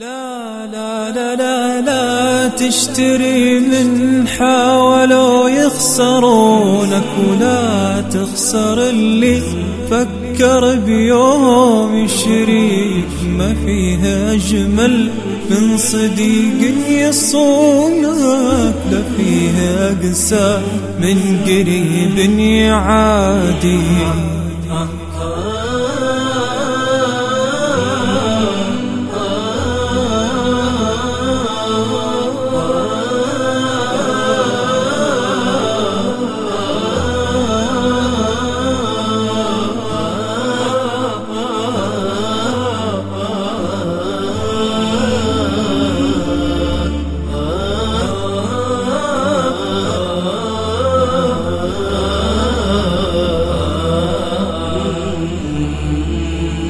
لا لا لا لا لا تشتري من حاولوا يخسرونك ولا تخسر اللي فكر بيوم شريك ما فيها أجمل من صديق يصونك لا فيها أقسى من قريب يعادي. Mm-hmm.